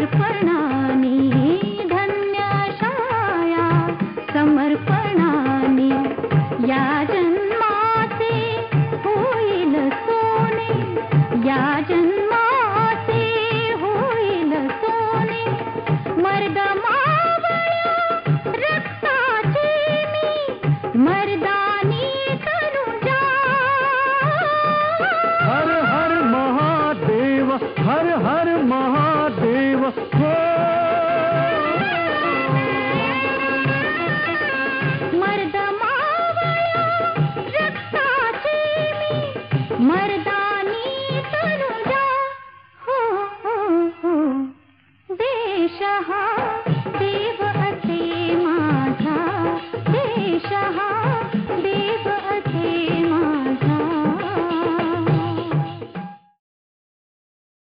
धन्याशाया समर्पण मर्दानी तनुजा हो हो हो बेशहा।